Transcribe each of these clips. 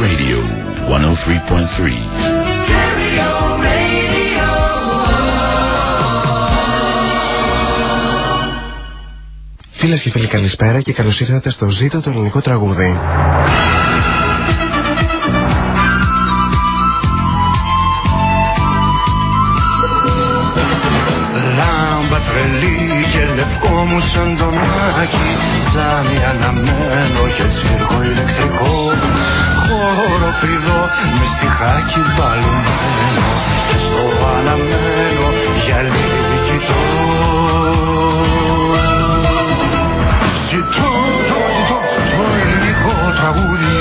Radio 103.3. Φίλες και φίλοι καλησπέρα και καλώς ήρθατε στο ζήτο το ελληνικό τραγούδι. Λάμπα τρελή και λευκό μου σαν τον Άκη Ζάμι αναμένο και τσίρκο ηλεκτρικό Χώρο φρυδό με στιχάκι μπαλωμένο Και στο αναμένο γυαλί κοιτώ. Ζητώ, το ζητώ, το ελληνικό τραγούδι.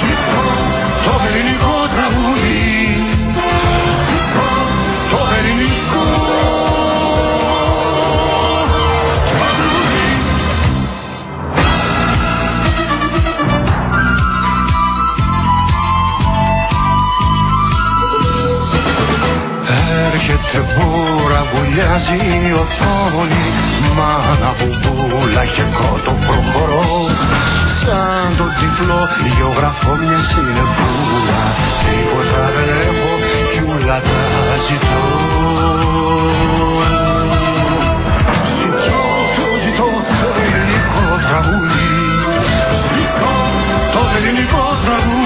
Ζητώ, το ελληνικό τραγούδι βουλιάζει η οθόνη Μάνα μπουμπούλα και κότο προχωρώ. Σαν τον τυφλό γεωγραφώ μια συνεπούλα Τίποτα δεν έχω κι ούλα τα ζητώ. Ζητώ, το ζητώ το ελληνικό τραγούδι. Ζητώ το ελληνικό τραγούδι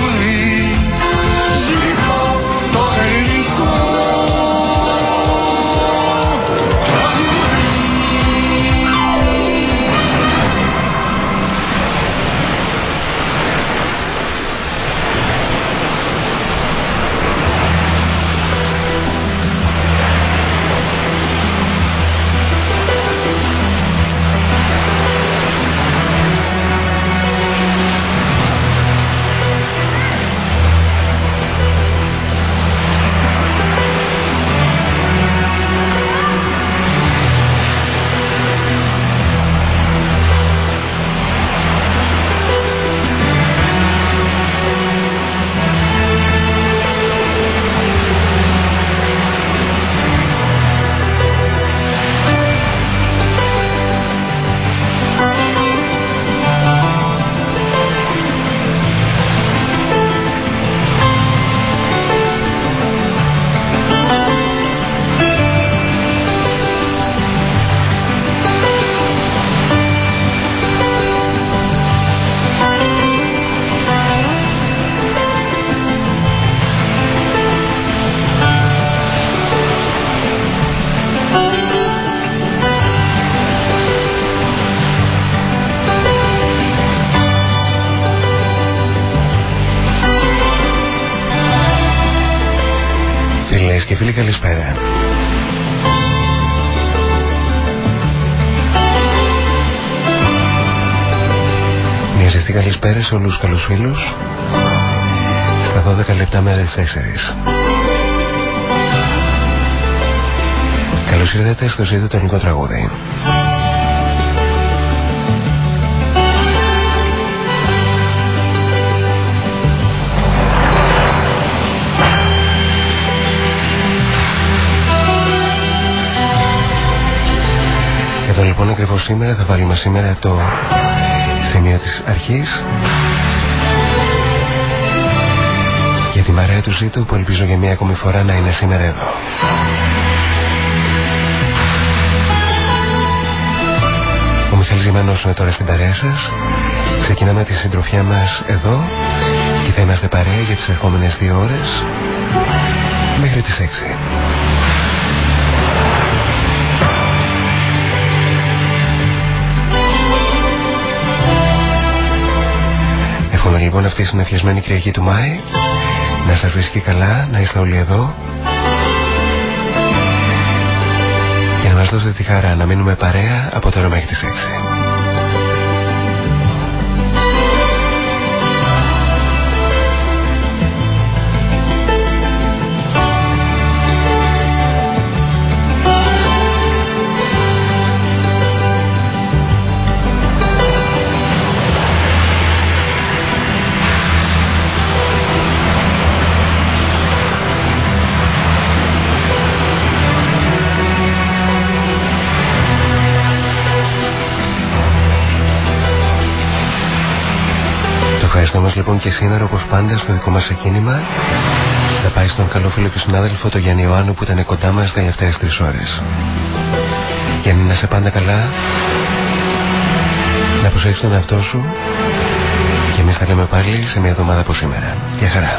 Μια ζεστή καλησπέρα σε όλους τους καλούς φίλους στα 12 λεπτά με τις 4. Καλώς ήρθατε στο ζήτο το ελληνικό τραγούδι. Λοιπόν ακριβώς σήμερα θα βάλουμε σήμερα το σημείο της αρχής για τη μαρέα του ζήτου που ελπίζω για μια ακόμη φορά να είναι σήμερα εδώ. Ο Μιχάλης Ζημανός είναι τώρα στην παρέα σας. Ξεκινάμε τη συντροφιά μας εδώ και θα είμαστε παρέα για τις ερχόμενες δύο ώρες μέχρι τις 6. Εύχομαι λοιπόν αυτή η συνεφιασμένη Κυριακή του Μάη να σας βρίσκει καλά, να είστε όλοι εδώ και να μας δώσετε τη χαρά να μείνουμε παρέα από τώρα μέχρι τις 6. Λοιπόν και σήμερα όπως πάντα στο δικό μας εκκίνημα να πάει στον καλό φίλο και συνάδελφο τον Γιάννη Ιωάννου που ήταν κοντά μας τα τελευταίες τρεις ώρες. Και να σε πάντα καλά, να προσέχεις τον εαυτό σου και εμείς θα λέμε πάλι σε μια εβδομάδα από σήμερα. Γεια χαρά.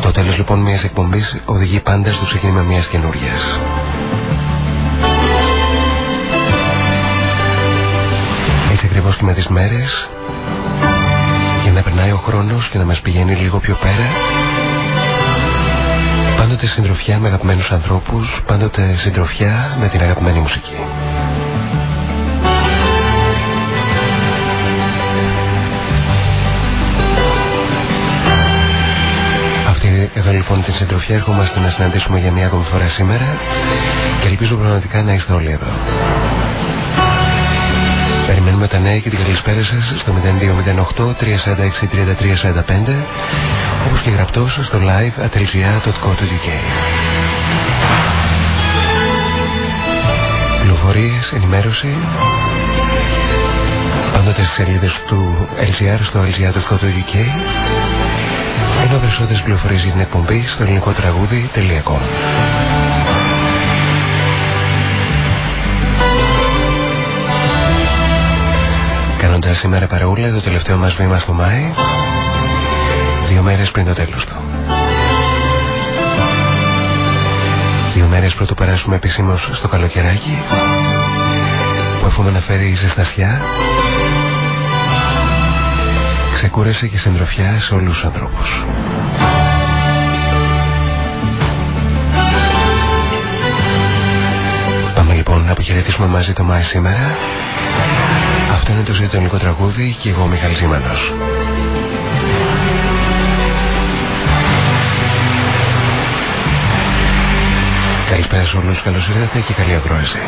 Το τέλος λοιπόν μιας εκπομπής οδηγεί πάντα στο ξεκίνημα μιας καινούριας. Ακριβώς και με τις μέρες για να περνάει ο χρόνος και να μας πηγαίνει λίγο πιο πέρα πάντοτε συντροφιά με αγαπημένους ανθρώπους πάντοτε συντροφιά με την αγαπημένη μουσική. Αυτή εδώ λοιπόν την συντροφιά έρχομαστε να συναντήσουμε για μια ακόμη φορά σήμερα και ελπίζω πραγματικά να είστε όλοι εδώ. Περιμένουμε τα νέα και την καλησπέρα σας στο 0208 346 3345 όπως και γραπτός στο live at lgr.co.uk Πληροφορίες, ενημέρωση πάντοτε στις σελίδες του LGR στο lgr.co.uk ενώ περισσότερες πληροφορίες για την εκπομπή στο ελληνικό τραγούδι.com Κάνοντα σήμερα παρεούλα το τελευταίο μας βήμα στο Μάη. Δύο μέρες πριν το τέλος του. Δύο μέρες πρώτο περάσουμε επισήμως στο καλοκαιράκι Που αφού να φέρει ζεστασιά Ξεκούρασε και συντροφιά σε όλους τους ανθρώπους. Πάμε λοιπόν να αποχαιρετήσουμε μαζί το Μάη σήμερα αυτό είναι το ζητωνικό τραγούδι και εγώ Μιχαλής Ζήμανος. Καλησπέρα σε όλους, καλώς ήρθατε και καλή ακρόαση.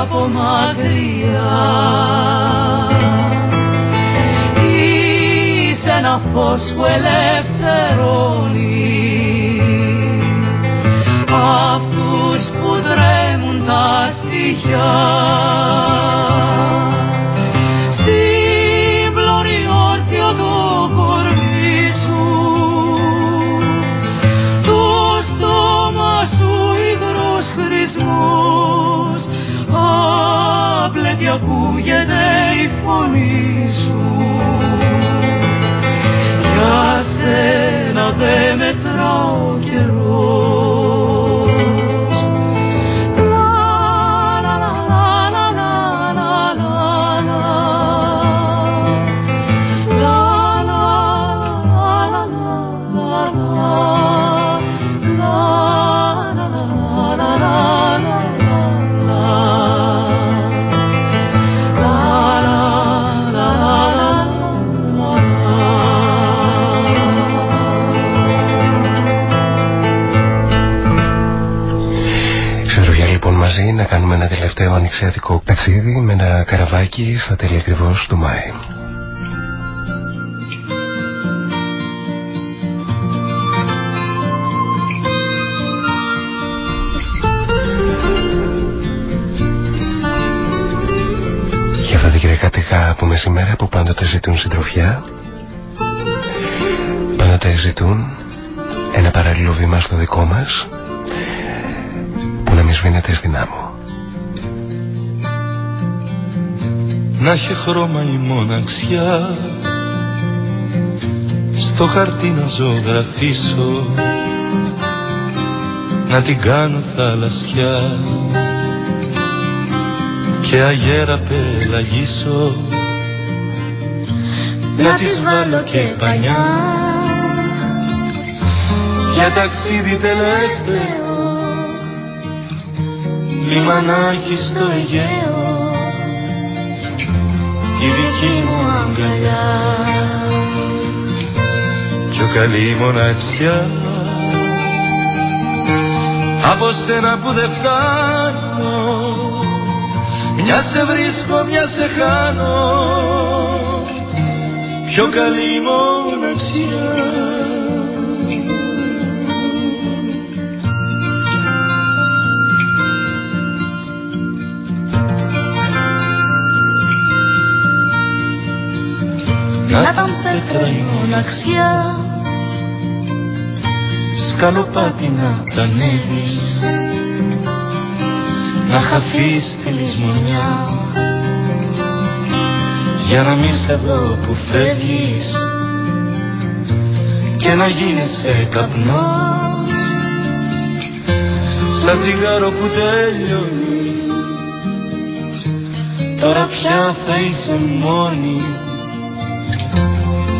από μακριά. Είσαι ένα φως που ελευθερώνει αυτούς που δρέμουν τα στοιχιά. Δε μετράω τελευταίο ανοιξιατικό ταξίδι με ένα καραβάκι στα τέλη ακριβώς του Μάη. Για αυτά τα κυριακάτικα από μεσημέρα που πάντοτε ζητούν συντροφιά πάντοτε ζητούν ένα παράλληλο βήμα στο δικό μας που να μην σβήνεται στην άμμο. Να έχει χρώμα η μοναξιά. Στο χαρτί να ζωγραφίσω. Να την κάνω θαλασσιά. Και αγέρα πελαγίσω να της βάλω και πανιάς. για ταξίδι τελευταίο. Λιμανάκι στο Αιγαίο. η δική μου αγκαλιά. Πιο καλή μοναξιά. Από σένα που δεν φτάνω μια σε βρίσκω, μια σε χάνω. Πιο καλή μοναξιά Να ήταν πέτρα η μοναξιά σκαλοπάτι να τα ανέβεις να χαθείς τη λησμονιά. Για να μην σε δω που φεύγεις. Και να γίνεσαι καπνός. Σαν τσιγάρο που τέλειωνει τώρα πια θα είσαι μόνη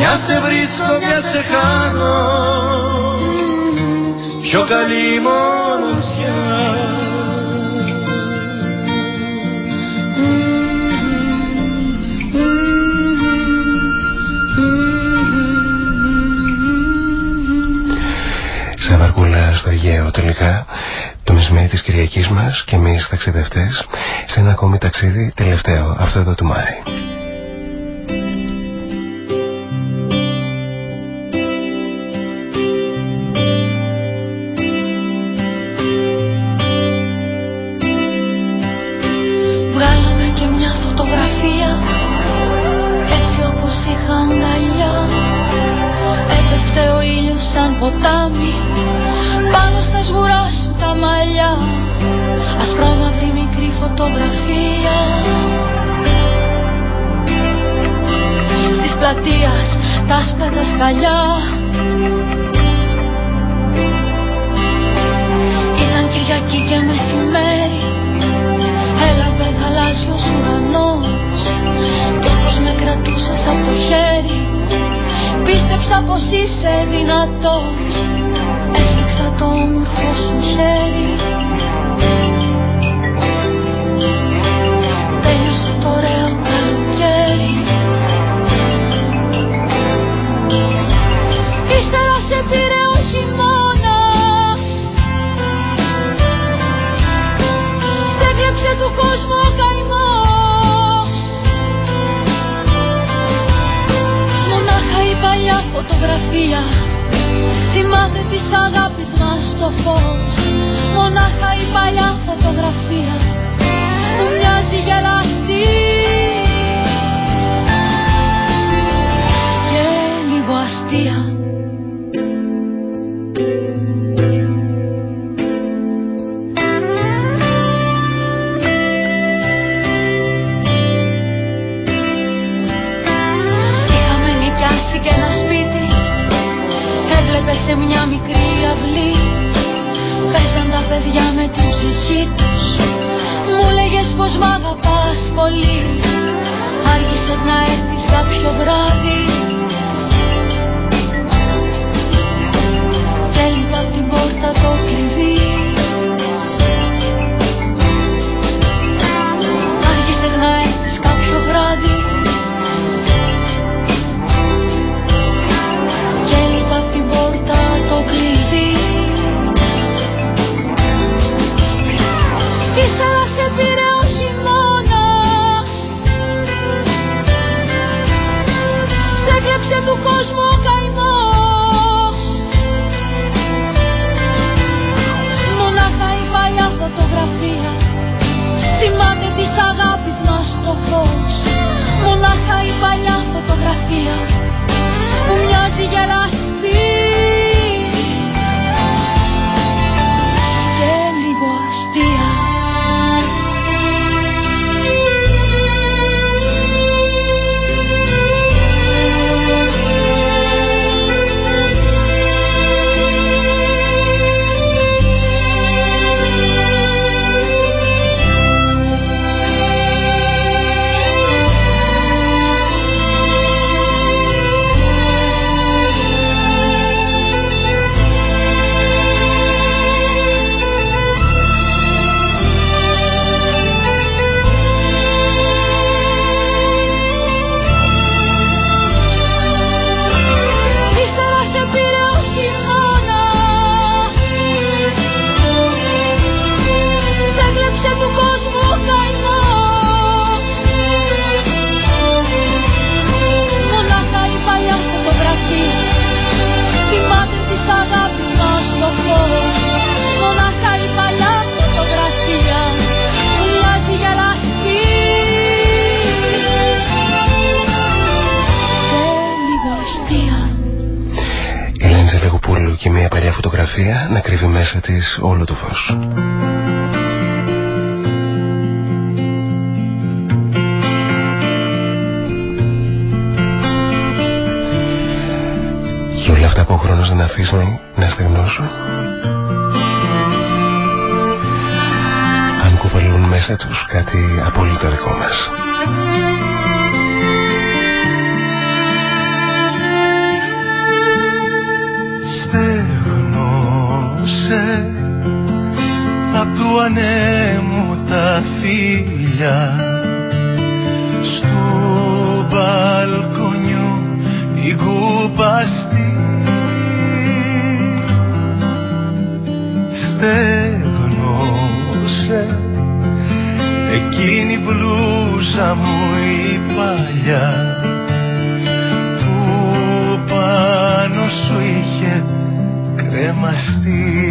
μια σε βρίσκω, μια σε χάνω Πιο καλή μοναξιά Σε βαρκούλα στο Αιγαίο τελικά το μεσημέρι της Κυριακής μας και εμείς ταξιδευτές σε ένα ακόμη ταξίδι τελευταίο αυτό εδώ του Μάη. Να si ya la της όλο το φως. Και όλα αυτά που ο χρόνος δεν αφήσει να στεγνώσω αν κουβαλούν μέσα τους κάτι απόλυτα δικό μας. Του ανέμου τα φίλια στο μπαλκονιό την κουπαστή στέγνωσε εκείνη μπλούζα μου η παλιά που πάνω σου είχε κρεμαστεί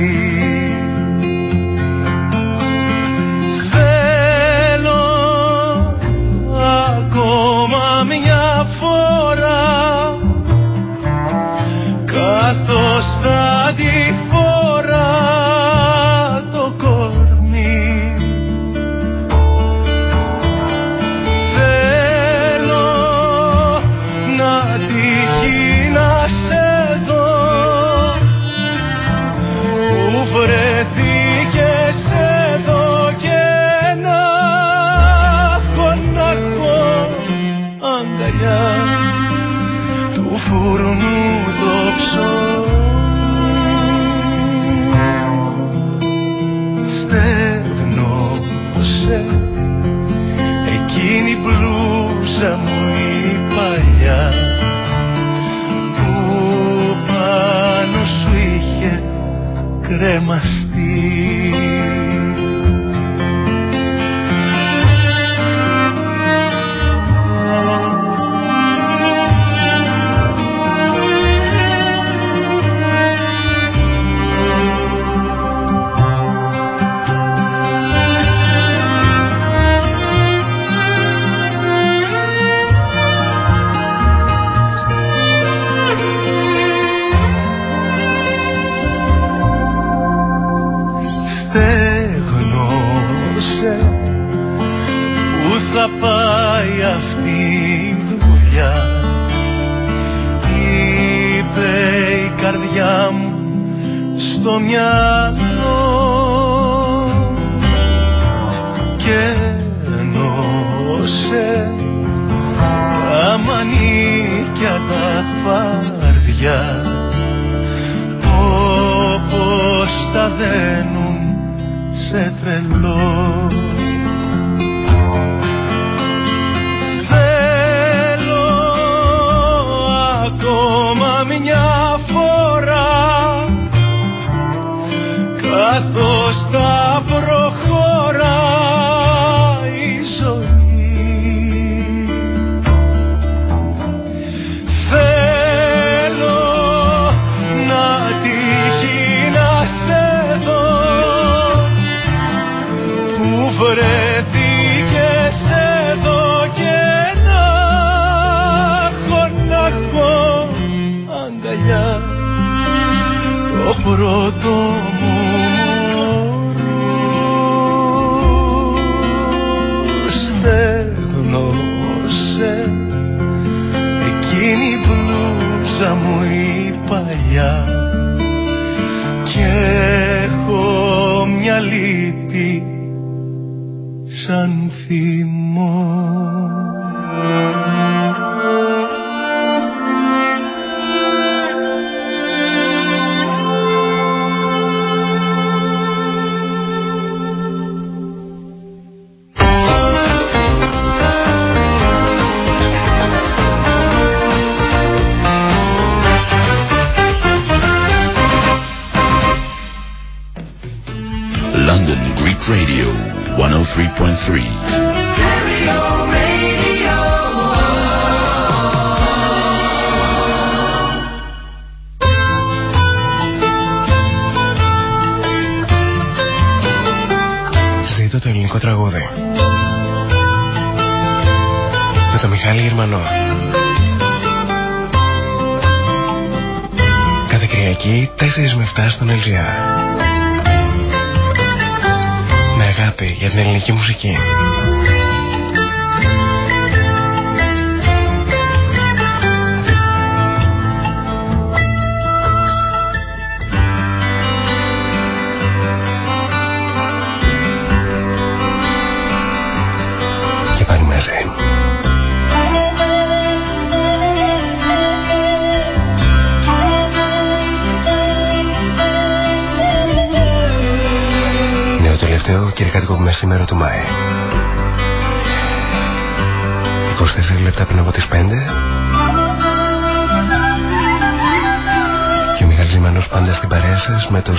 στον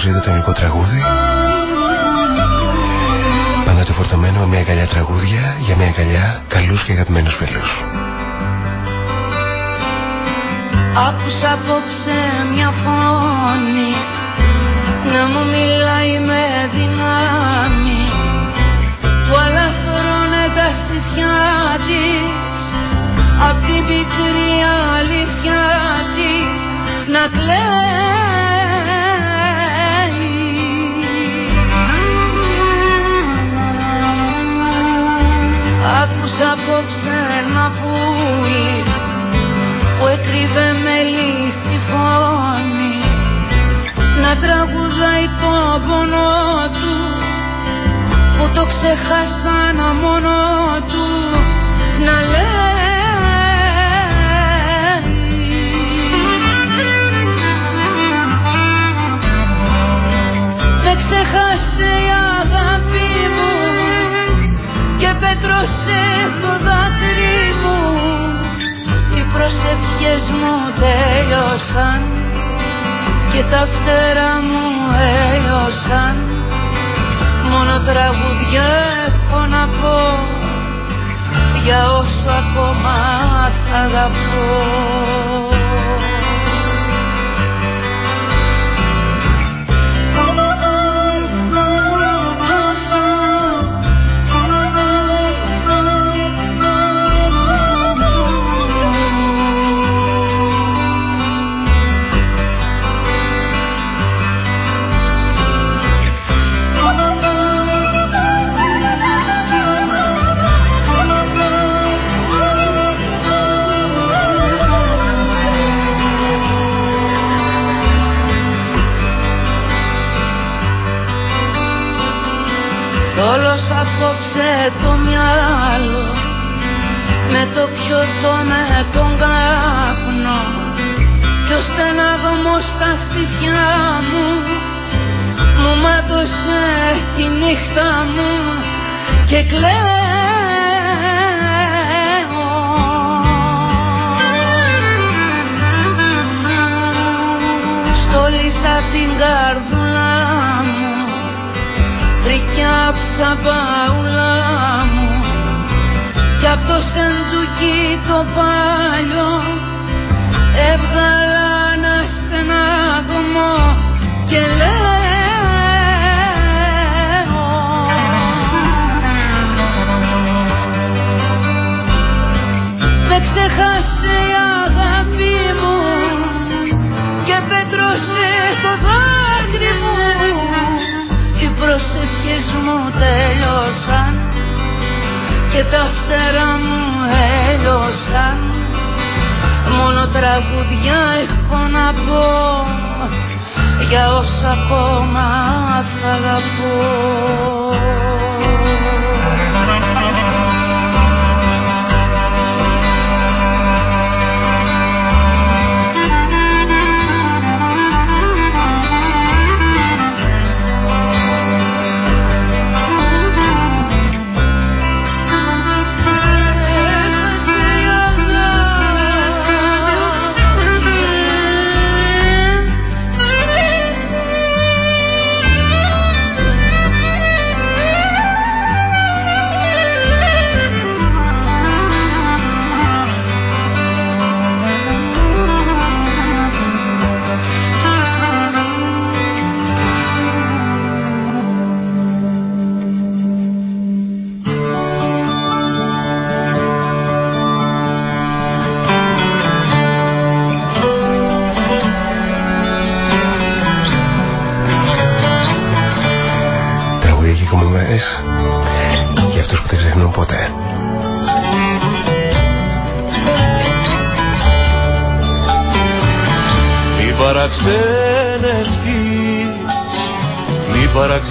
σας με το ζήτο το ελληνικό τραγούδι. Πάντα το φορτωμένο με μια αγκαλιά τραγούδια για μια αγκαλιά καλούς και αγαπημένους φίλους. Άκουσα απόψε μια φωνή να μου μιλάει με δυνάμει. Που αλαφρώνε τα στοιχιά της απ' την πικρή αλήθεια της. Να κλαίει απόψε ένα πουλί που έκρυβε μέλη στη φωνή. Να τραγουδάει το πονό του που το ξεχάσαν μόνο του να λέει. Με ξεχάσε η αγάπη μου και πέτρωσε το δάκρυ μου οι προσευχές μου τέλειωσαν και τα φτερά μου έλειωσαν. Μόνο τραγουδιά έχω να πω για όσα ακόμα θα αγαπώ. απόψε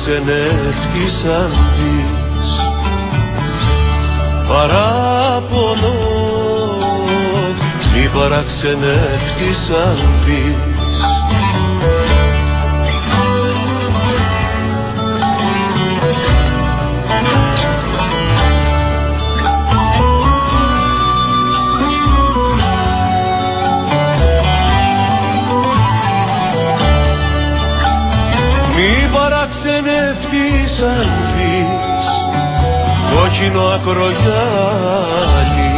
παραξενεύτης αν δεις παράπονο. Μη παραξενεύτης αν δεις κόκκινο ακρογιάλι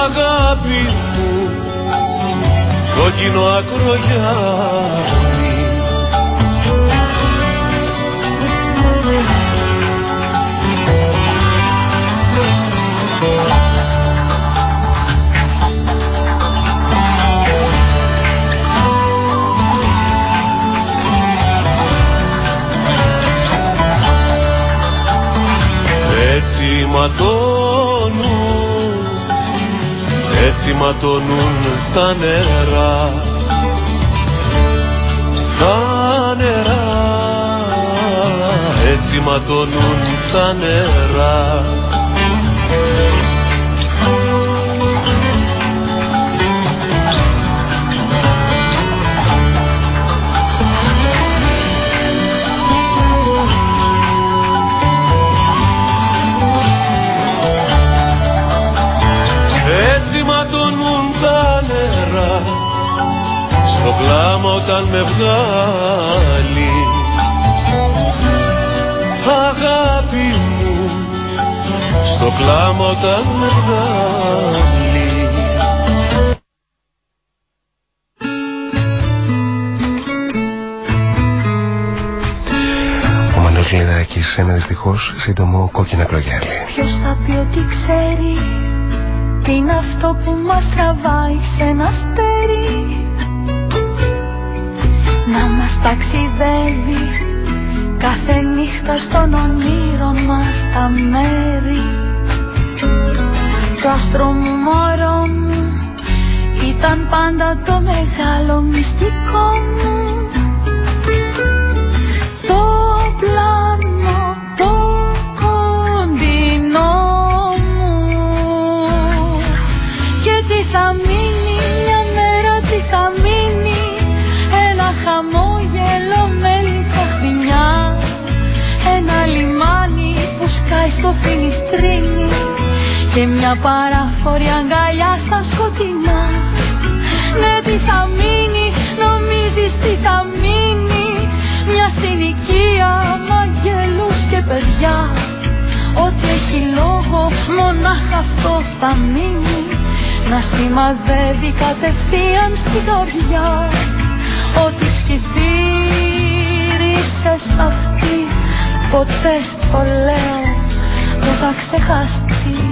αγάπη μου κόκκινο ακρογιάλι ματώνουν έτσι ματώνουν τα νερά. Τα νερά έτσι ματώνουν τα νερά κλάμα όταν με βγάλει. Αγάπη μου στο κλάμα όταν με βγάλει. Ο Μανός Λιδάκης σε ένα δυστυχώς σύντομο κόκκινα κλογιάλι Ποιος θα πει ότι ξέρει τι είναι αυτό που μας τραβάει σε ένα αστέρι; Να μας ταξιδεύει. Κάθε νύχτα στον όνειρο μας τα μέρη. Το άστρο μου μωρό μου ήταν πάντα το μεγάλο μυστικό μου μια παράφορη αγκαλιά στα σκοτεινά. Ναι τι θα μείνει, νομίζεις τι θα μείνει. Μια συνοικία με αγγέλους και παιδιά. Ό,τι έχει λόγο μονάχα αυτό θα μείνει. Να σημαδεύει κατευθείαν στην καρδιά. Ό,τι ψιθύρισες αυτή Ποτέ στο λέω δεν θα ξεχαστεί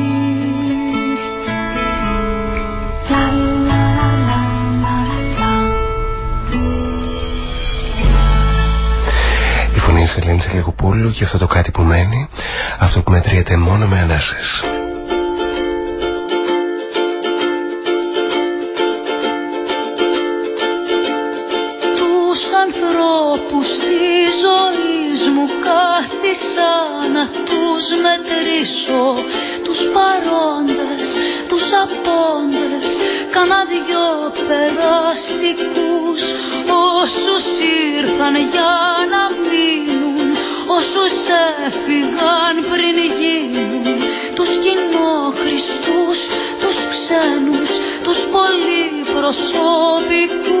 το κάτι που μένει, αυτό που μετριέται μόνο με ανάσες. Τους ανθρώπους της ζωής μου κάθισα να τους μετρήσω τους παρόντες, τους απόντες κάνα δυο περαστικούς όσους ήρθαν για να όσους έφυγαν πριν γίνουν τους κοινόχρηστούς, τους ξένους, τους πολυπροσωπικούς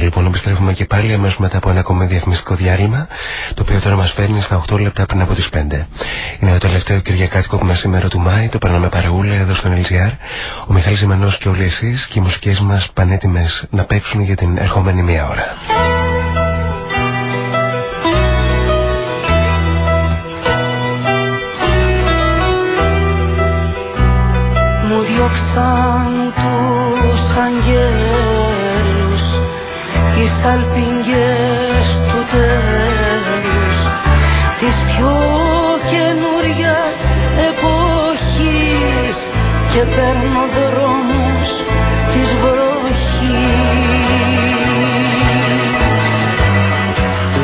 Εδώ λοιπόν επιστρέφουμε και πάλι αμέσως μετά από ένα ακόμα διαφημιστικό διάλειμμα, το οποίο τώρα μας φέρνει στα 8 λεπτά πριν από τις 5. Είναι το τελευταίο Κυριακάτικο που μας σήμερα του Μάη, το περνάμε παρεούλα εδώ στον LGR. Ο Μιχάλης Ζημανό και όλοι εσείς και οι μουσικές μας πανέτοιμες να παίξουν για την ερχόμενη μία ώρα. Τις αλπιγγές του τέλους της πιο καινούριας εποχής και παίρνω δρόμους της βροχής.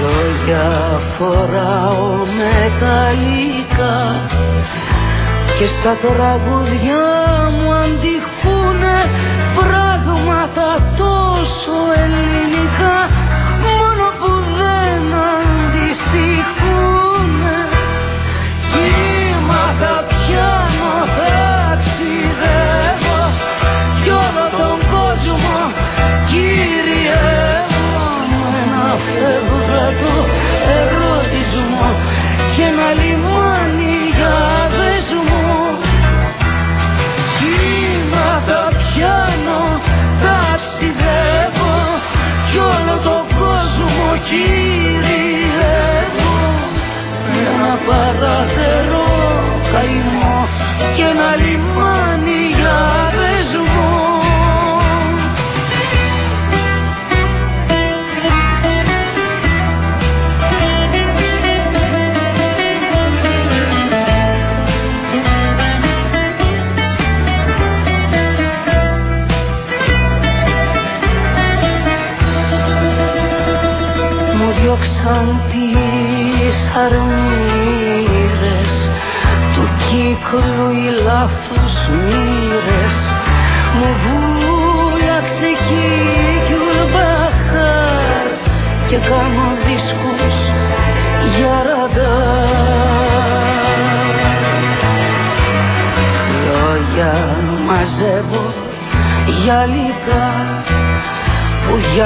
Λόγια φοράω μεταλλικά και στα τραγουδιά μου αντιχούνε και ένα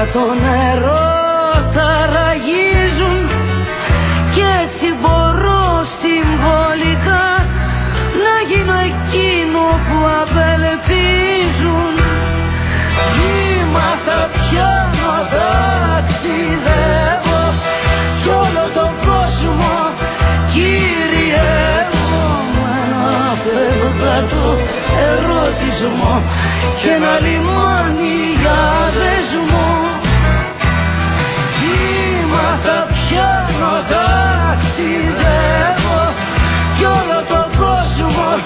για το νερό ταραγίζουν και έτσι μπορώ συμβολικά να γίνω εκείνο που απελπίζουν. Κύματα πιάνω ταξιδεύω κι όλο τον κόσμο κυριεύω με ένα φεύγατο ερώτησμο και ένα λιμάνι για δεσμό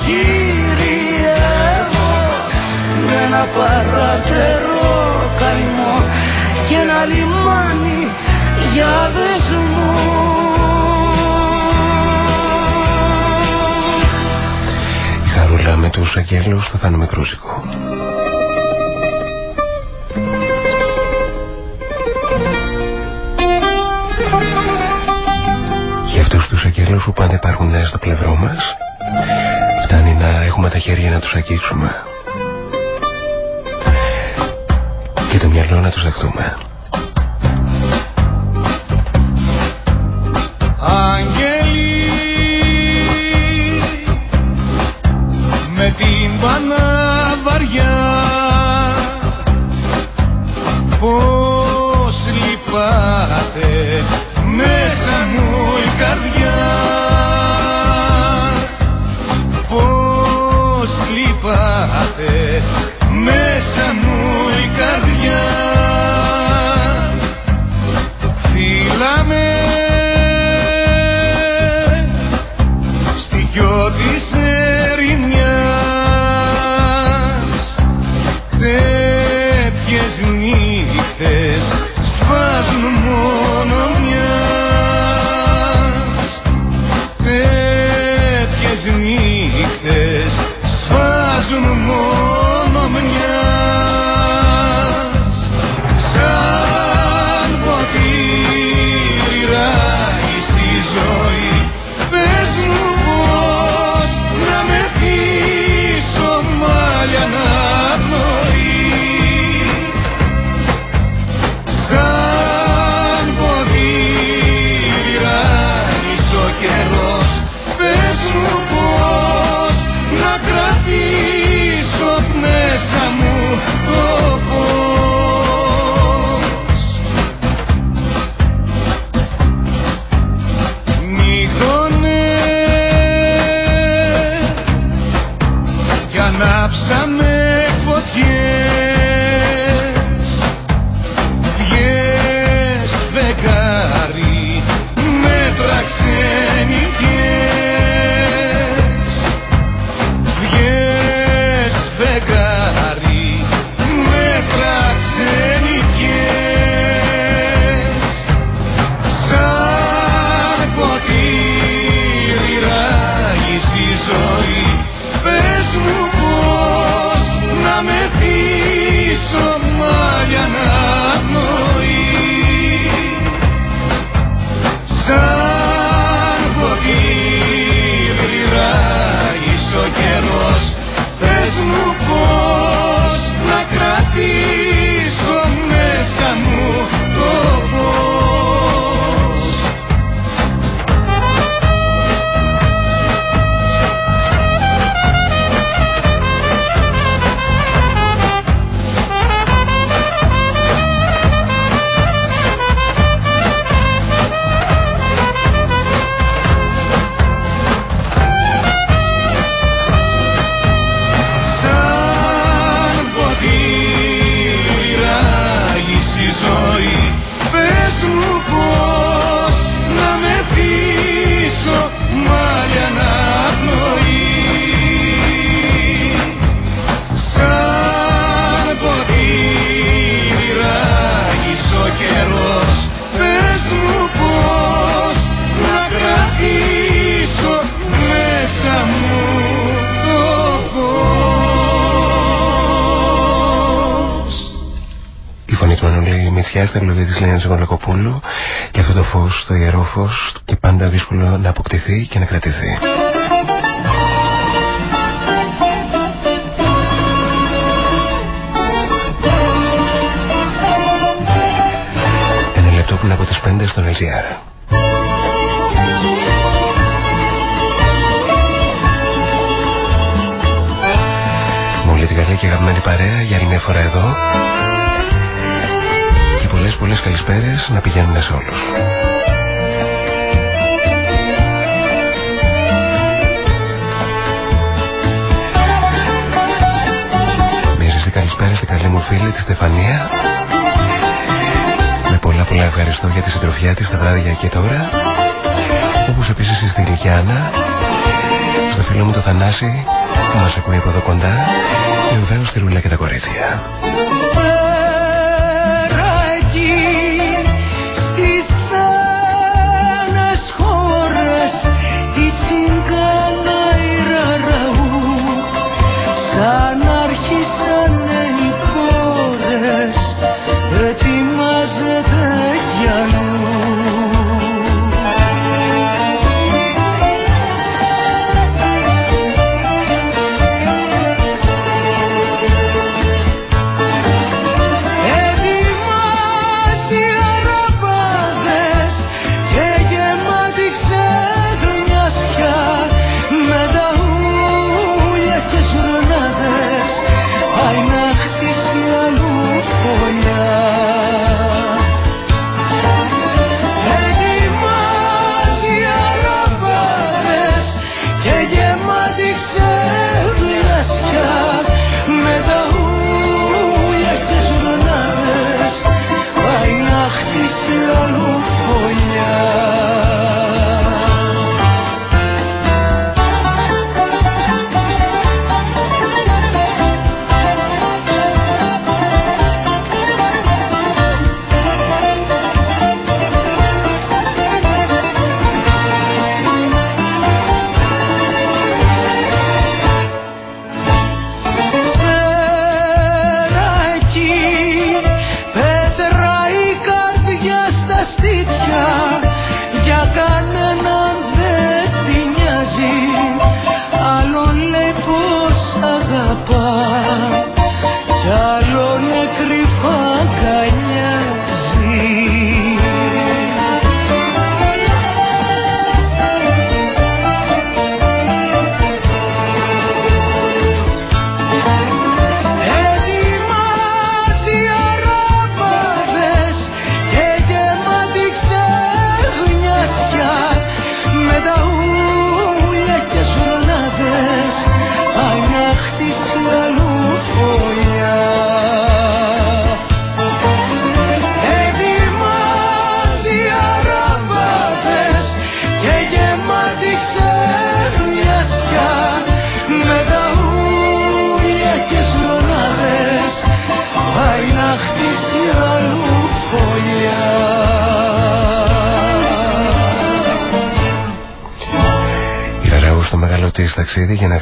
κόσμο κυριεύω με ένα παρατερό καημό και ένα λιμάνι για δεσμό Η Χαρούλα με τους αγγέλους του Θάνο Μικρούζικο. Για αυτούς τους αγγέλους που πάντα υπάρχουν στο πλευρό μας φτάνει να έχουμε τα χέρια να τους αγγίξουμε και το μυαλό να τους δεχτούμε. Της Λένας Γολακοπούλου και αυτό το φως, το ιερό φως και πάντα δύσκολο να αποκτηθεί και να κρατηθεί. Ένα λεπτό πριν από τις 5 στον LGR. Μόλι την καλή και αγαπημένη παρέα για άλλη μια φορά εδώ πολλές πολλές καλησπέρες να πηγαίνουν σε όλους. Μια ζεστή καλησπέρα στην καλή μου φίλη τη Στεφανία με πολλά πολλά ευχαριστώ για τη συντροφιά της τα βράδια και τώρα όπως επίσης στη Λυκιάνα στο φίλο μου το Θανάση που μας ακούει από εδώ κοντά και βεβαίως στη Ρούλα και τα κορίτσια.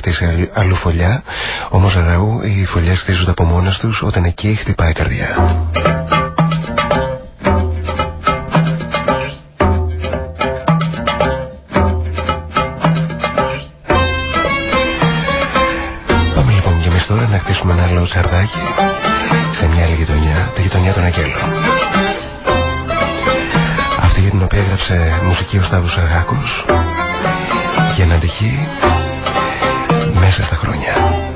Ταξίδι για να χτίσει αλλού φωλιά. Όμως αραού οι φωλιές χτίζονται από μόνες τους όταν εκεί χτυπάει η καρδιά. Πάμε λοιπόν και εμείς τώρα να χτίσουμε ένα άλλο τσαρδάκι σε μια άλλη γειτονιά, τη γειτονιά των Αγγέλων. Αυτή για την οποία έγραψε μουσική ο Σταύρος Αγάκος για να τυχεί μέσα στα χρόνια.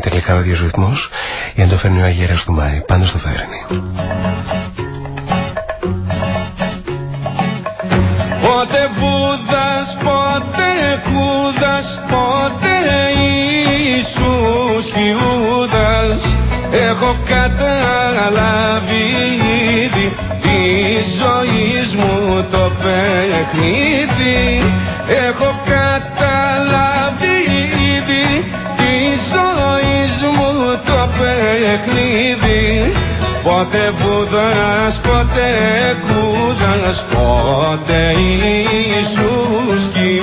Τελικά ο ίδιος ρυθμός ή αν το φέρνει ο Αγέρας του Μάη. Πάντως το φέρνει. Πότε Βούδας, πότε Κούδας, πότε Ιησούς και Ιούδας Έχω καταλάβει ήδη τη ζωή μου το παιχνίδι Έχω καταλάβει παιχνίδι. Πότε βουδάς, πότε κούδας Πότε Ιησούς κι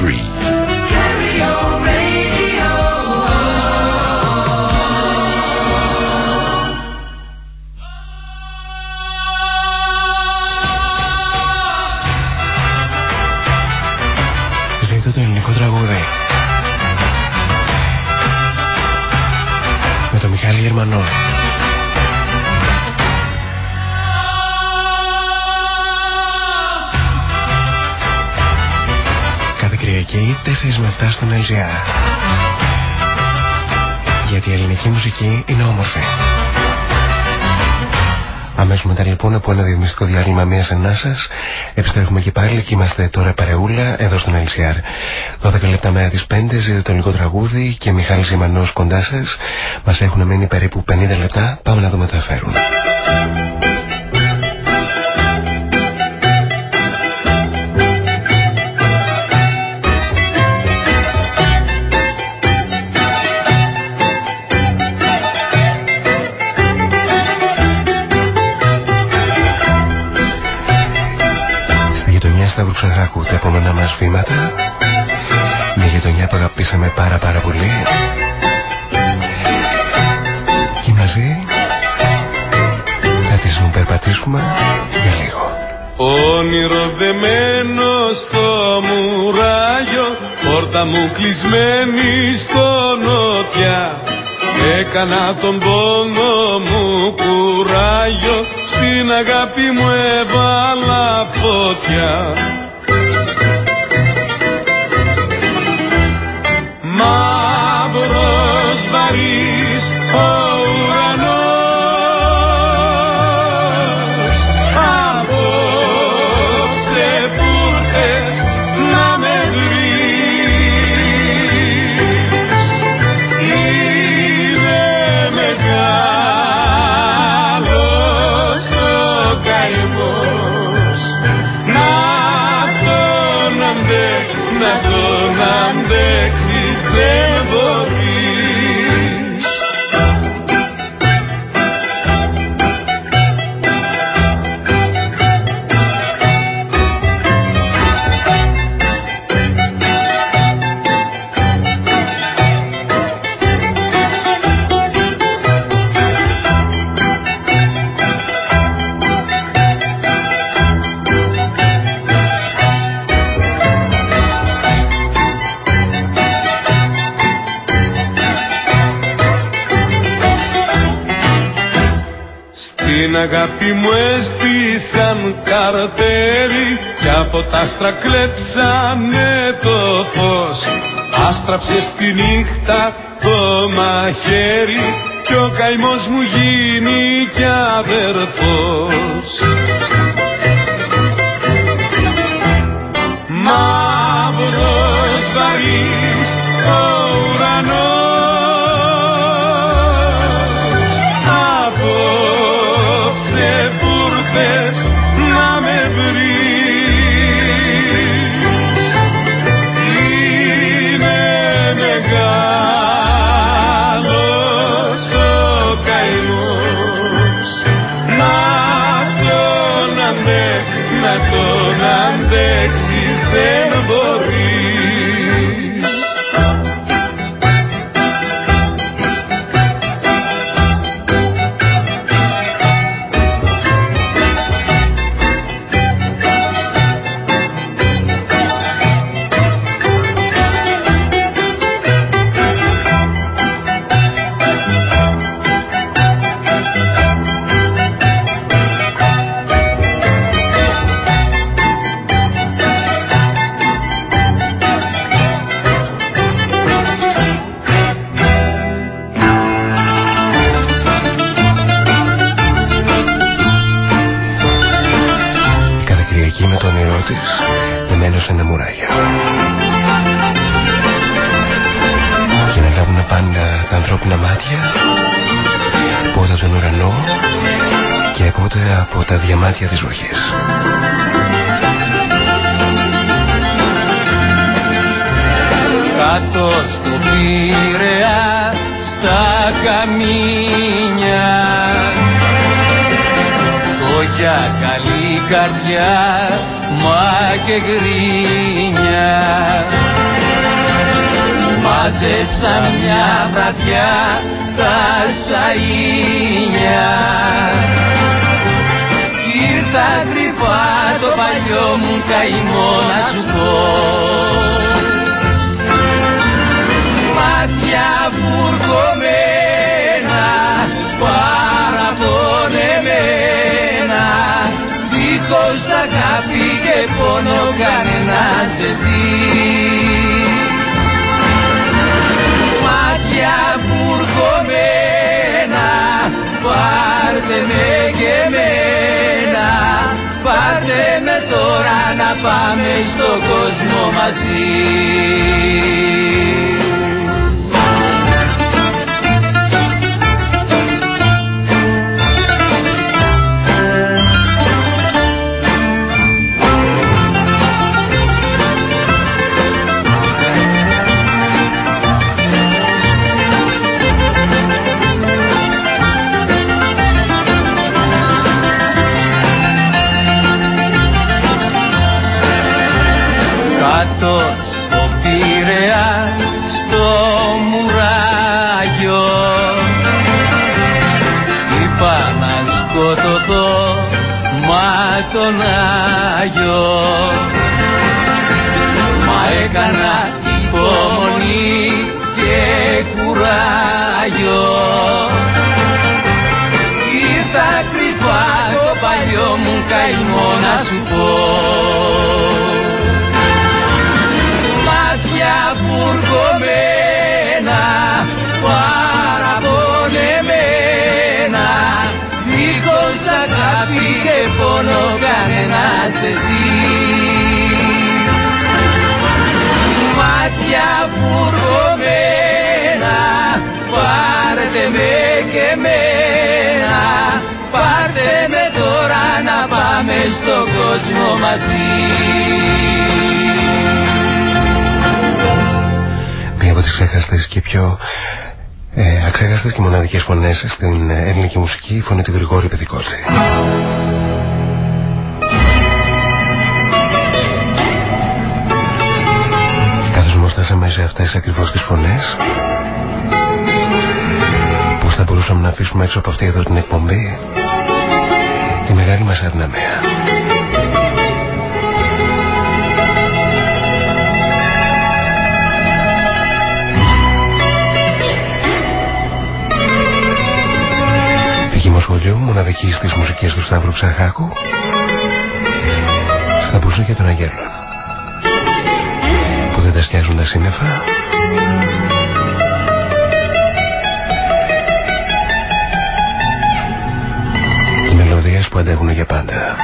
η μουσική είναι όμορφη. Αμέσως μετά λοιπόν από ένα διαδημιστικό διάλειμμα μίας ανάσα, επιστρέφουμε και πάλι και είμαστε τώρα παρεούλα εδώ στον LCR. 12 λεπτά μέρα τι 5, ζείτε το ελληνικό τραγούδι και Μιχάλης Ζημανός κοντά σας. Μας έχουν μείνει περίπου 50 λεπτά. Πάμε να το μεταφέρουν. Σταυρού τα επόμενα μας βήματα. Μια γειτονιά που αγαπήσαμε πάρα πάρα πολύ. Και μαζί θα τις περπατήσουμε για λίγο. Όνειρο δεμένο στο μουράγιο Πόρτα μου κλεισμένη στο νότια Έκανα τον πόνο μου κουράγιο Στην αγάπη μου έβαλα φωτιά αγάπη μου έστησαν καρτέρι κι από τα άστρα κλέψανε το φως. Άστραψες στη νύχτα το μαχαίρι κι ο καημός μου γίνει κι αδερφός πόνο κανένας δεν ζει Μάτια βουρκωμένα, πάρτε με και μένα Πάρτε με τώρα να πάμε στον κόσμο μαζί στον κόσμο μαζί Μία από τις ξέχαστες και πιο ε, αξέχαστες και μοναδικές φωνές στην ελληνική μουσική, η φωνή του Γρηγόρη Παιδικότση. Καθώς όμως φτάσαμε σε αυτές ακριβώς τις φωνές, πώς θα μπορούσαμε να αφήσουμε έξω από αυτή εδώ την εκπομπή, τη μεγάλη μας αδυναμία. Σχολείο, μοναδική στις μουσικές του Σταύρου Ψαχάκου στα μπουζούκια των Αγγέλων που δεν τα σκιάζουν τα σύννεφα και μελωδίες που αντέχουν για πάντα.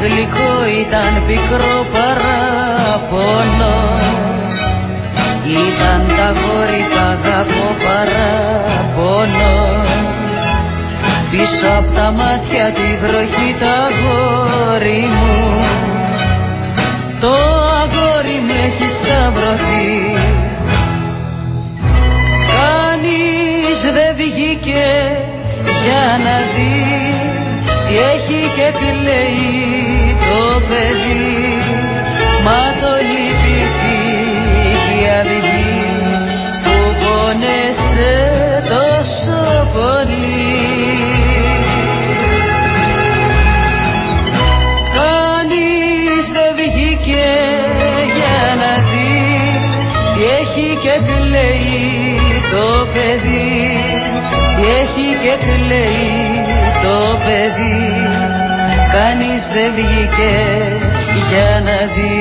Γλυκό ήταν πικρό παράπονο. Ήταν τα γόρι τα αγαπώ παράπονο. Πίσω απ' τα μάτια τη βροχή τα γόρι μου. Το αγόρι μου έχει σταυρωθεί. Κανείς δεν βγήκε για να δει τι έχει και τι λέει το παιδί Μα το λυπηθεί η αυγή που πόνεσε τόσο πολύ. Κανείς δεν βγήκε για να δει. Τι έχει και τι λέει το παιδί. Τι έχει και τι λέει το παιδί κανείς δεν βγήκε για να δει.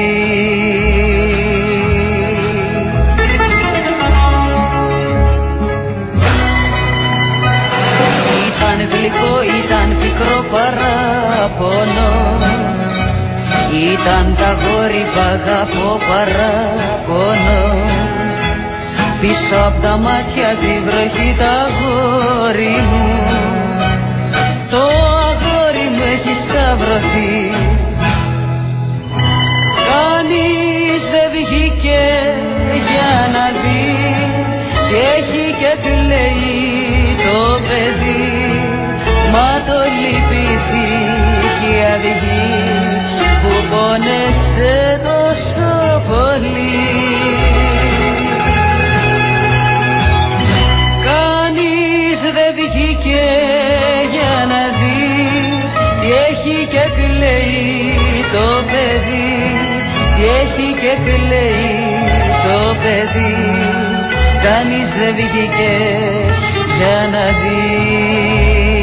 Ήταν γλυκό, ήταν πικρό παράπονο ήταν τα γόρι που αγαπώ παράπονο. Πίσω απ' τα μάτια τη βροχή τα γόρι μου το αγόρι μου έχει σταυρωθεί. Κανείς δεν βγήκε για να δει. Τι έχει και τι λέει το παιδί. Μα το λυπηθεί και η αυγή που πόνεσε τόσο πολύ και τι λέει το παιδί. Τι έχει και τι λέει το παιδί. Κανείς δεν βγήκε για να δει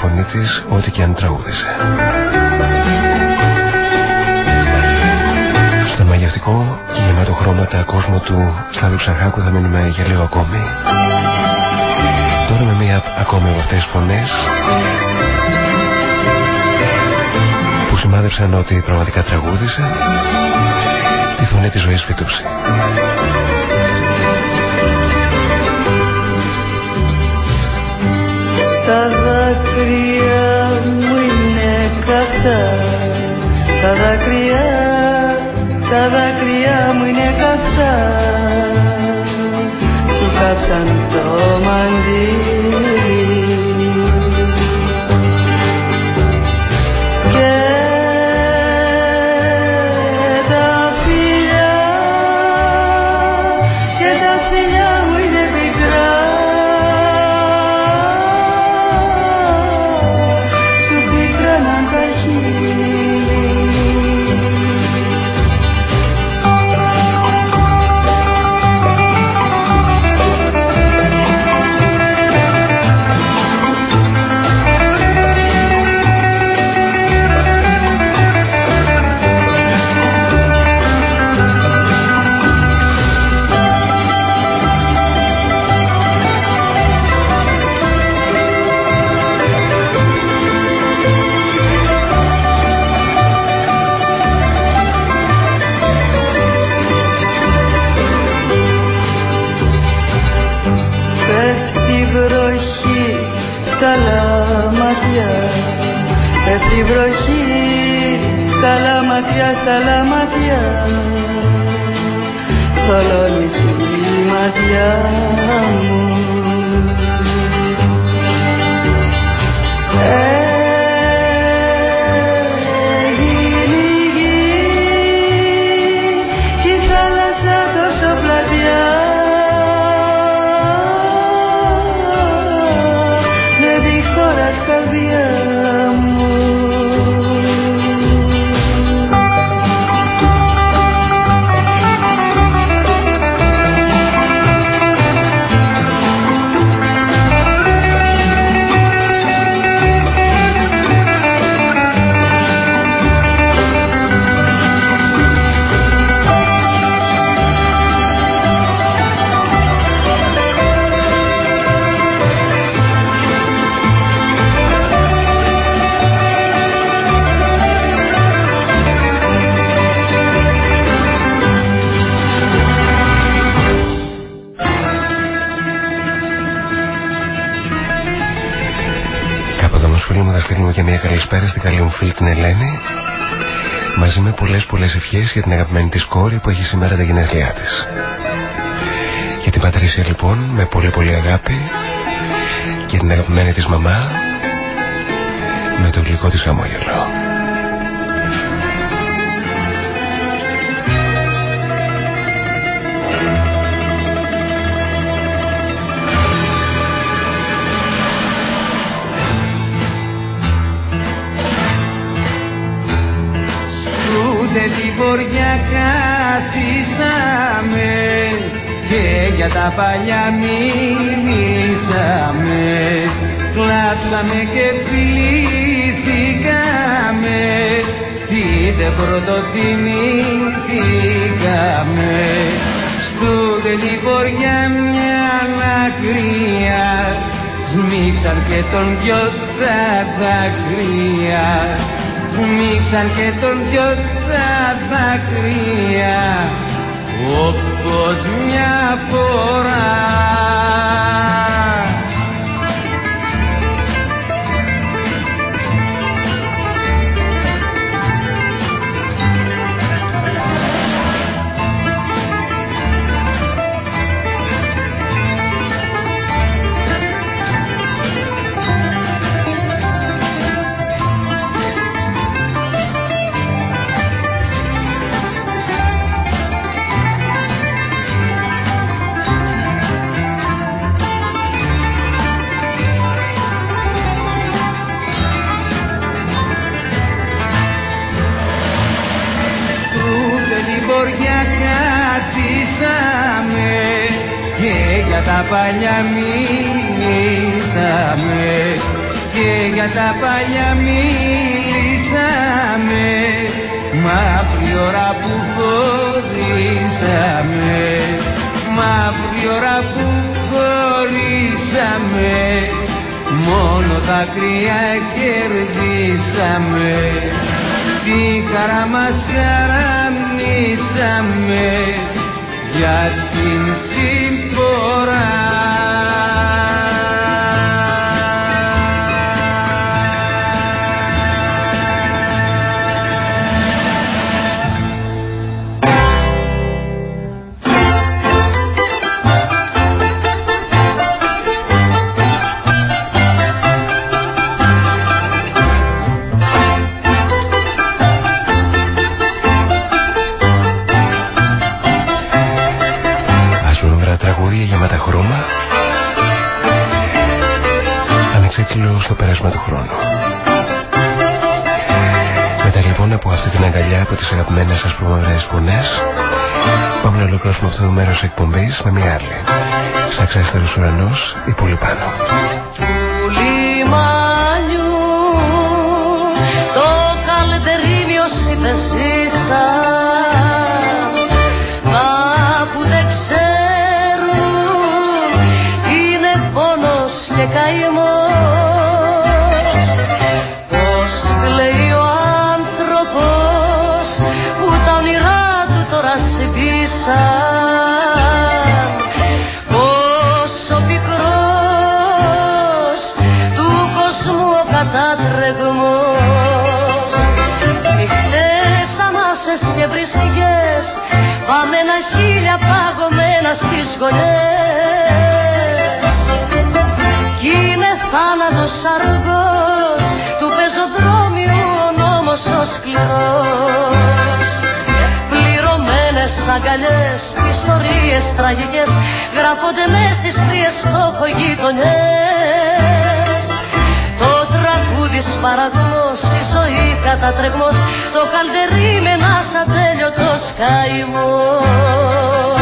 φωνή της ό,τι και αν τραγούδισε Στο μαγευτικό και γεμάτο χρώματα κόσμο του Στάδου Ξαρχάκου θα μείνουμε για λίγο ακόμη Τώρα με μία ακόμη από αυτές τις φωνές που σημάδεψαν ότι πραγματικά τραγούδισε τη φωνή της ζωής φυτούσε. Τα δάκρυα μου είναι καυτά. Τα δάκρυα, τα δάκρυα μου είναι καυτά. Σου κάψαν το μαντίλι Καλά ματιά, καλά ματιά Θολώνει μια καλησπέρα στην καλή μου φίλη την Ελένη μαζί με πολλές πολλές ευχές για την αγαπημένη της κόρη που έχει σήμερα τα γενέθλιά της. Για την Πατρίσια λοιπόν με πολύ πολύ αγάπη και την αγαπημένη της μαμά με το γλυκό της χαμόγελο. Τα παλιά μιλήσαμε κλάψαμε και φιλήθηκαμε τι δεν πρωτοθυμηθήκαμε στούδενη χωριά μια λακρία σμίξαν και τον δυο τα δάκρυα. Σμίξαν και τον δυο τα δάκρυα όπως μια φορά τα παλιά μιλήσαμε. Και για τα παλιά μιλήσαμε μαύρη ώρα που χωρίσαμε. Μαύρη ώρα που χωρίσαμε μόνο τα κρύα κερδίσαμε. Τη χαρά μας χαραμίσαμε για την συμπορά από τις αγαπημένες σας προμαυρές φωνές πάμε να ολοκληρώσουμε αυτό το μέρος εκπομπής με μια άλλη. Σαν ξέστερος ουρανός ή πολύ πάνω. Του λιμάνιου το καλετερίνιο συνδεσίσα που καλδερίμια στις γωνιές Κι είναι θάνατος αργός του πεζοδρόμιου ο νόμος ο σκληρός. Πληρωμένες αγκαλιές, ιστορίες τραγικές γράφονται μες στις κρύες φτωχογειτονιές Το τραγούδι σπαραγμός, η ζωή κατατρεγμός το καλτερί με ένας ατέλειωτος καημός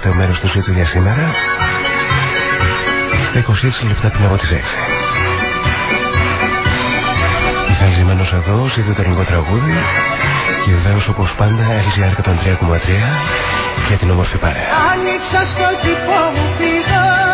τελευταίο μέρος του ζήτου για σήμερα. Στα 26 λεπτά πριν από τις 6. Μιχάλης εδώ, ζήτω το ελληνικό τραγούδι και βεβαίως όπως πάντα LGR 103,3 για την όμορφη παρέα. Άνοιξα στο τυπό μου μου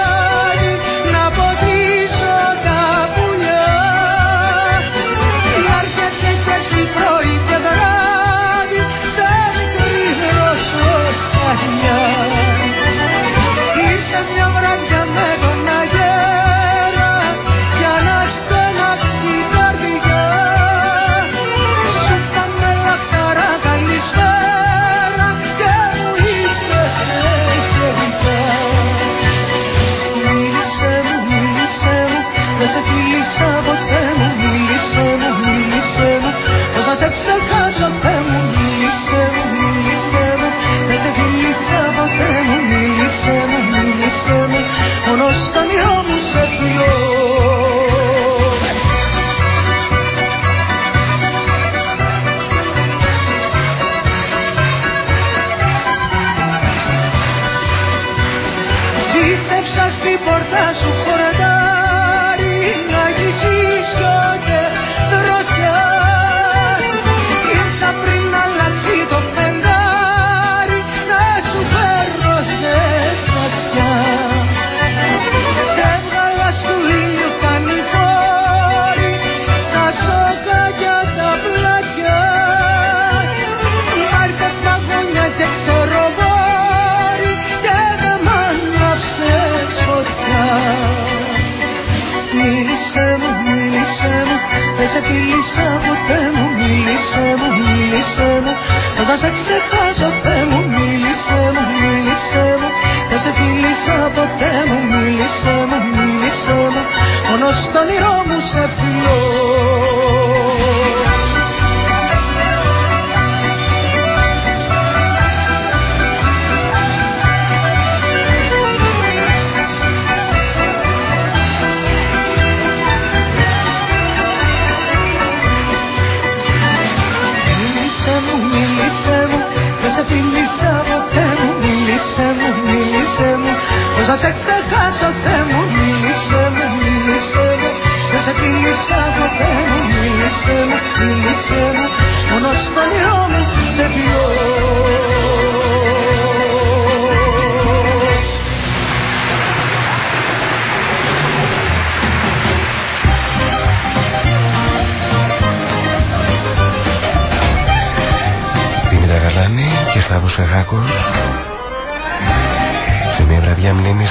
σε φίλησα ποτέ μου Μίλησέ μου, μίλησέ μου. Πώς να σε ξεχάσω Θεέ μου Μίλησέ μου, μίλησέ μου. Δεν σε φίλησα ποτέ μου Μίλησέ μου, μίλησέ μου. Μόνο στον όνειρό μου σε φιλώ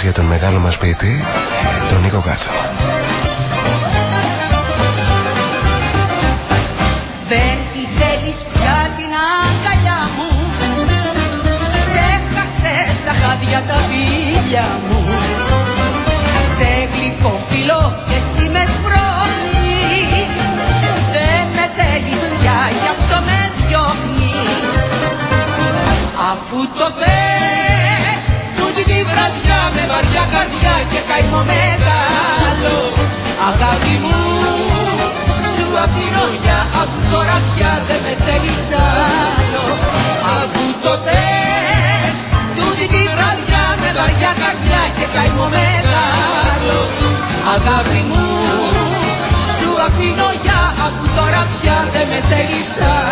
για τον μεγάλο μας ποιητή, τον Νίκο Κάθο. Δεν τη θέλεις πια την αγκαλιά μου. Ξέχασες τα χάδια τα φίλια μου. Σε γλυκό φιλό και εσύ με σπρώχνεις. Δεν με θέλεις πια γι' αυτό με διώχνεις. Αφού το θέλεις βραδιά με βαριά καρδιά και καημό μεγάλο. Αγάπη μου σου αφήνω για αφού τώρα πια δεν με θέλεις άλλο. Αφού το θες τούτη τη βραδιά με βαριά καρδιά και καημό μεγάλο. Αγάπη μου σου αφήνω για αφού τώρα πια δεν με θέλεις άλλο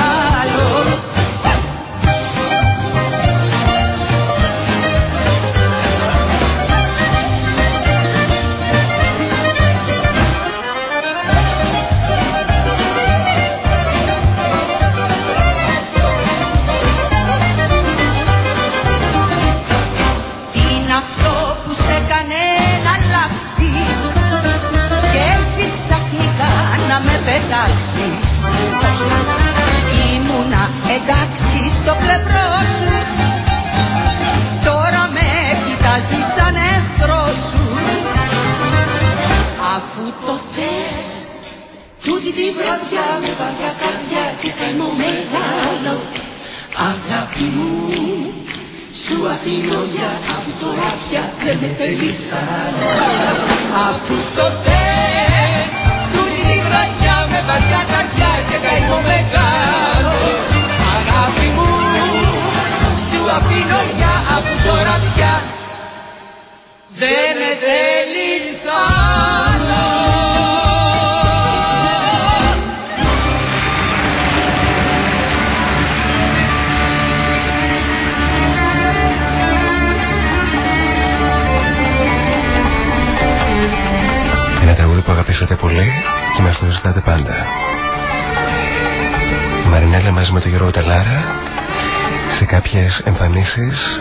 veces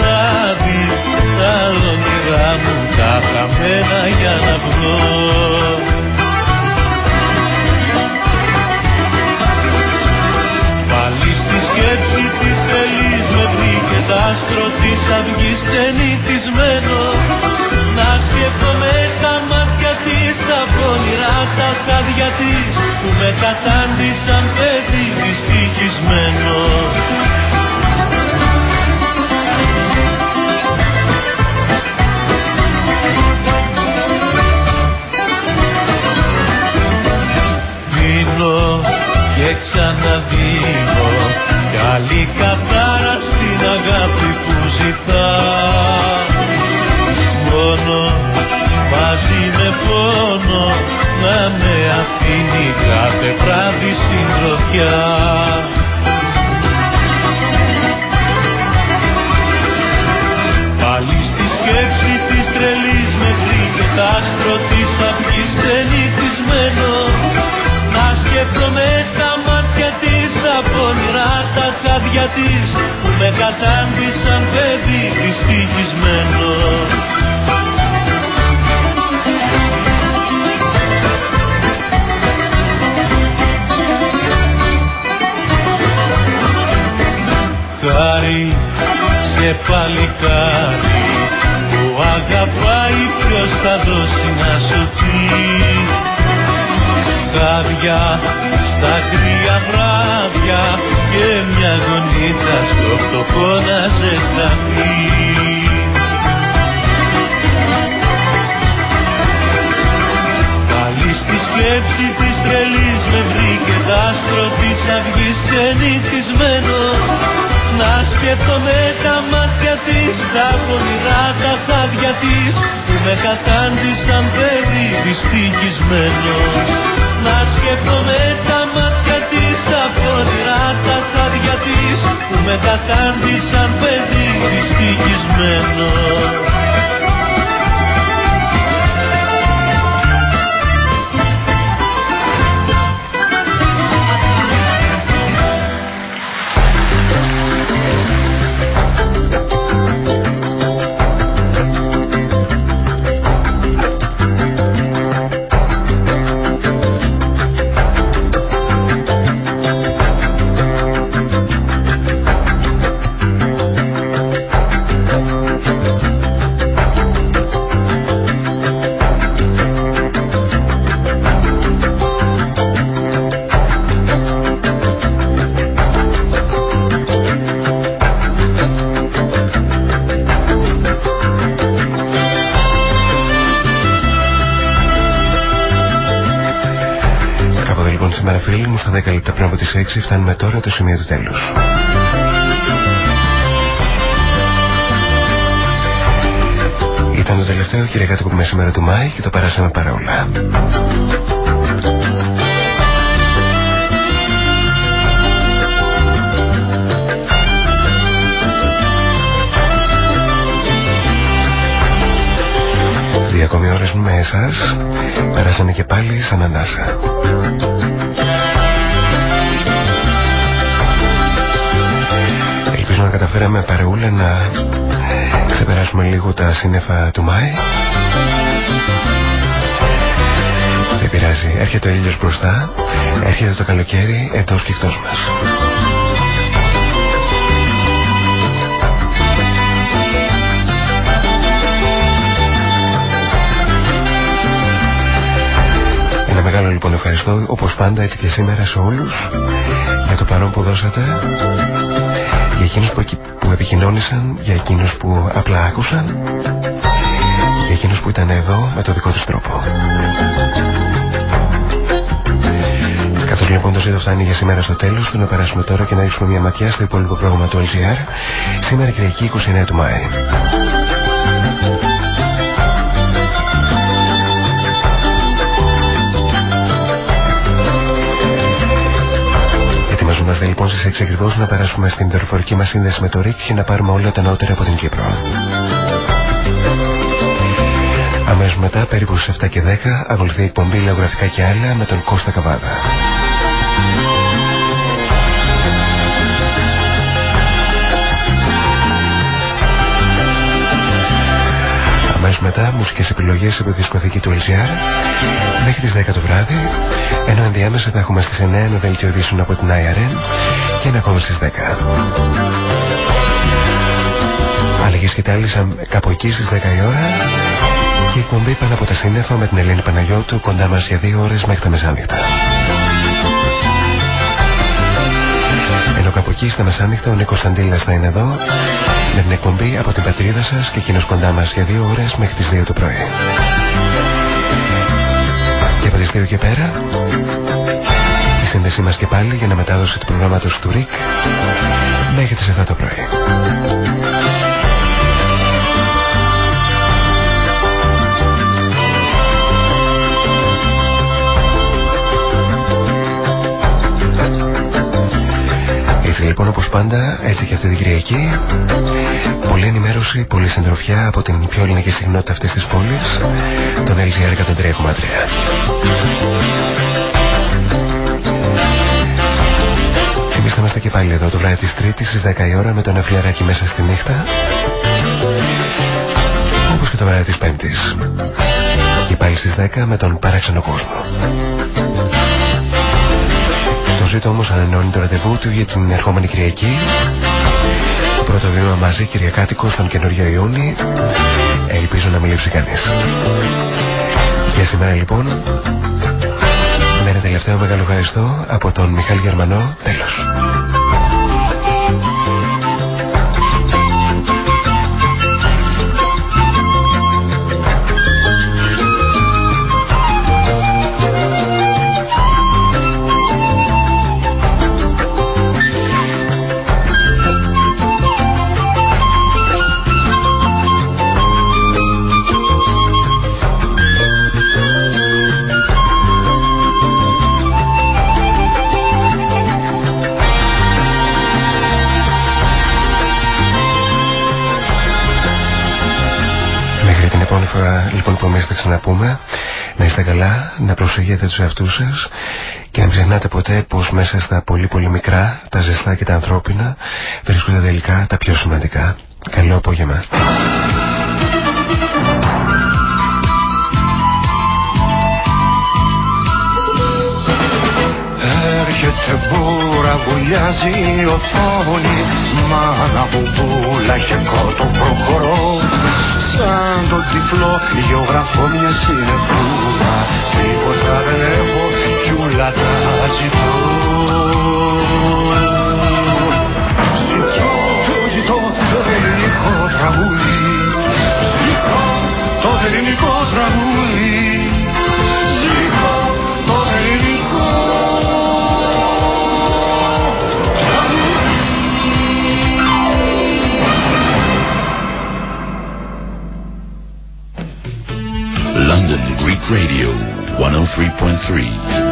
τα όνειρά μου τα χαμένα για να βρω Πάλι στη σκέψη της τελής με βρήκε τ' άστρο της αυγής ξενιτισμένο. Να σκέφτομαι τα μάτια της, τα πόνιρα, τα χάδια της Που με κατάντησαν παιδί δυστυχισμένο Καλή κατάρα στην αγάπη που ζητάς. Μόνο μαζί με πόνο να με αφήνει κάθε βράδυ συντροφιά της που με κατάντησαν παιδί δυστυχισμένος. Χάρη σε παλικάρι που αγαπάει ποιος θα δώσει να σωθεί. Χάρια στα κρύα βράδια και μια γονίτσα στο φτωχό να ζεσταθεί Πάλι στη σκέψη της τρελής με βρήκε δάστρο της αυγής ξενυχισμένο να σκέφτομαι τα μάτια της, τα πονηρά τα χάδια της που με κατάντησαν παιδί δυστυχισμένος. Να σκέφτομαι που με κατάντησαν παιδί δυστυχισμένο. Τις 6 φτάνουμε τώρα το σημείο του τέλους. Ήταν το τελευταίο κυριακάτικο που μεσημέρα του Μάη και το περάσαμε παρόλα. Δύο ακόμη ώρες με εσάς πέρασανε και πάλι σαν ανάσα. Καταφέραμε παρεούλα να ξεπεράσουμε λίγο τα σύννεφα του Μάη. Δεν πειράζει, έρχεται ο ήλιος μπροστά, έρχεται το καλοκαίρι εντός και εκτός μας. Ένα μεγάλο λοιπόν ευχαριστώ όπως πάντα έτσι και σήμερα σε όλους για το παρόν που δώσατε για εκείνους που, που επικοινώνησαν, για εκείνους που απλά άκουσαν, για εκείνους που ήταν εδώ με το δικό τους τρόπο. Καθώς λοιπόν το ζήτο φτάνει για σήμερα στο τέλος, θέλω να περάσουμε τώρα και να ρίξουμε μια ματιά στο υπόλοιπο πρόγραμμα του LGR, σήμερα Κυριακή 29 του Μάη. Είμαστε λοιπόν στι 6 ακριβώς να περάσουμε στην δορυφορική μας σύνδεση με το ΡΙΚ και να πάρουμε όλα τα νεότερα από την Κύπρο. Αμέσως μετά, περίπου στις 7 και 10, ακολουθεί η εκπομπή Λεωγραφικά και άλλα με τον Κώστα Καβάδα. Αμέσως μετά μουσικές επιλογές από τη δισκοθήκη του LGR μέχρι τις 10 το βράδυ ενώ ενδιάμεσα θα έχουμε στις 9 ένα δελτίο από την IRN και ένα ακόμα στις 10. Αλλαγές και τάλισαν κάπου εκεί στις 10 η ώρα και η εκπομπή πάνω από τα σύννεφα με την Ελένη Παναγιώτου κοντά μας για 2 ώρες μέχρι τα μεσάνυχτα. Ενώ κάπου εκεί στα μεσάνυχτα ο Νίκος Αντίλας θα είναι εδώ με την εκπομπή από την πατρίδα σας και εκείνος κοντά μας για δύο ώρες μέχρι τις 2 το πρωί. Και από τις 2 και πέρα η σύνδεσή μας και πάλι για να μετάδοση του προγράμματος του ΡΙΚ μέχρι τις 7 το πρωί. Έτσι λοιπόν όπως πάντα, έτσι και αυτή την Κυριακή Πολλή ενημέρωση, πολλή συντροφιά από την πιο ελληνική συχνότητα αυτής της πόλης Τον LGR 103,3 Εμείς θα είμαστε και πάλι εδώ το βράδυ της Τρίτης στις 10 η ώρα με τον Ευλιαράκη μέσα στη νύχτα Όπως και το βράδυ της Πέμπτης. Και πάλι στις 10 με τον παράξενο κόσμο. το ζήτο όμως ανανεώνει το ραντεβού του για την ερχόμενη Κυριακή πρώτο βήμα μαζί Κυριακάτικο στον καινούριο Ιούνι. Ελπίζω να μην λείψει κανείς. Για σήμερα λοιπόν με ένα τελευταίο μεγάλο ευχαριστώ από τον Μιχάλη Γερμανό. Τέλος. Λοιπόν που εμείς θα ξαναπούμε να είστε καλά, να προσεγγείτε τους εαυτούς σας και να μην ξεχνάτε ποτέ πως μέσα στα πολύ πολύ μικρά, τα ζεστά και τα ανθρώπινα βρίσκονται τελικά τα πιο σημαντικά. Καλό απόγευμα. Έρχεται μπούρα, βουλιάζει η οθόνη Μάνα μου πουλα και κότο προχωρώ Σαν το τυφλό γεωγραφώ μια συνεφούλα Τίποτα δεν έχω κι ούλα τα ζητώ. Ζητώ, το ζητώ το ελληνικό τραγούδι. Ζητώ το ελληνικό τραγούδι Radio 103.3.